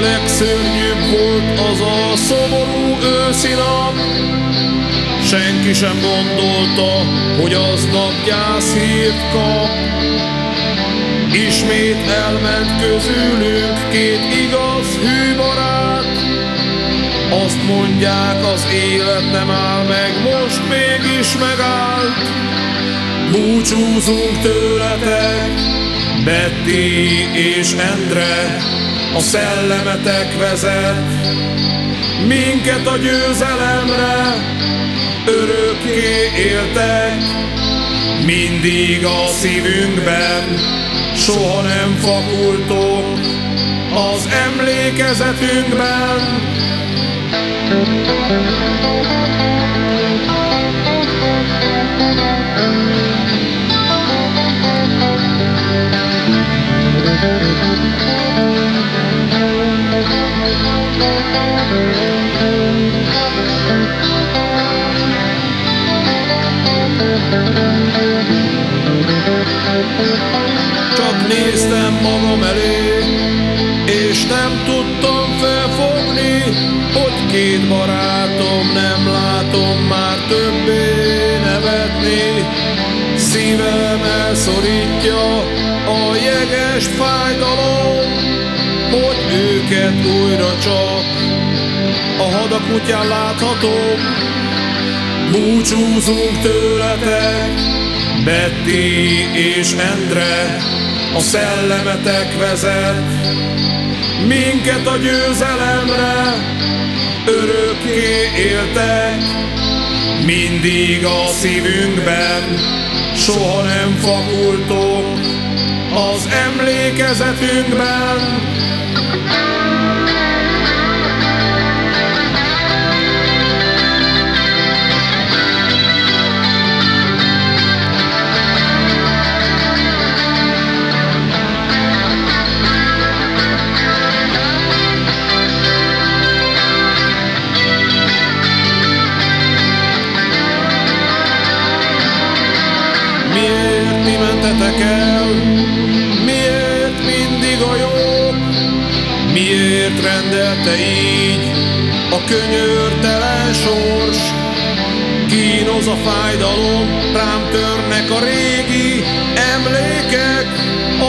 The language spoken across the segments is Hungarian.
legszörnyűbb volt az a szomorú őszi nap, Senki sem gondolta, hogy aznap gyászhírt kap. Ismét elment közülünk két igaz hű barát, Azt mondják, az élet nem áll meg, most mégis megállt. Búcsúzunk tőletek, Betty és Endre, a szellemetek vezet, minket a győzelemre, örökké éltek, mindig a szívünkben, soha nem fakultok az emlékezetünkben. Csak néztem magam elé, és nem tudtam felfogni, hogy két barátom nem látom már többé nevetni. Szívem elszorítja a jeges fájdalom, hogy őket újra csak a hadakutyán láthatom. Búcsúzunk tőletek, Betty és Endre, a szellemetek vezet, minket a győzelemre, örökké éltek, mindig a szívünkben, soha nem fakultok az emlékezetünkben. Rendelte így a könyörtelen sors? Kínoz a fájdalom, rám törnek a régi emlékek,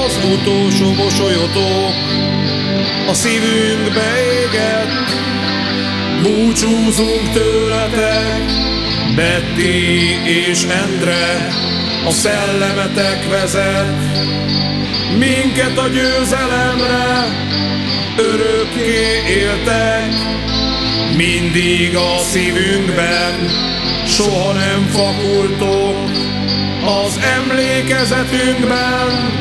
az utolsó mosolyotok a szívünkbe égett. Búcsúzunk tőletek, Betty és Endre, a szellemetek vezet, minket a győzelemre, örökké éltek, mindig a szívünkben, soha nem fakultok az emlékezetünkben.